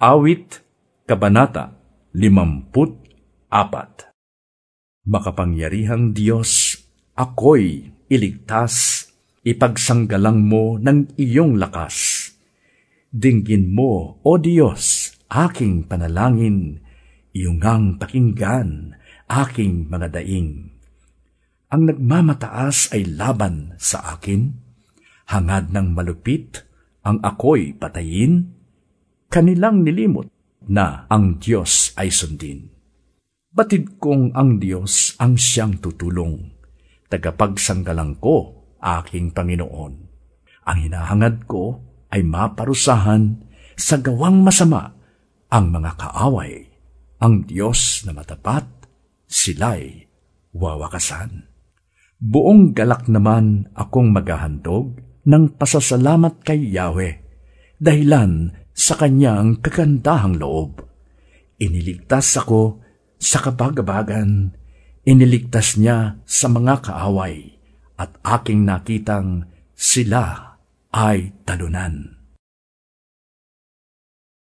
Awit, Kabanata, 54 Makapangyarihang Diyos, ako'y iligtas, ipagsanggalang mo ng iyong lakas. Dinggin mo, O Diyos, aking panalangin, iyong ang pakinggan, aking mga daing. Ang nagmamataas ay laban sa akin, hangad ng malupit, ang ako'y patayin, kanilang nilimot na ang Diyos ay sundin. Batid kong ang Diyos ang siyang tutulong, tagapagsanggalang ko, aking Panginoon. Ang hinahangad ko ay maparusahan sa gawang masama ang mga kaaway. Ang Diyos na matapat, sila'y wawakasan. Buong galak naman akong maghahandog ng pasasalamat kay Yahweh, dahilan sa kanyang kagandahang loob. Iniligtas ako sa kabagabagan, iniligtas niya sa mga kaaway, at aking nakitang sila ay talunan.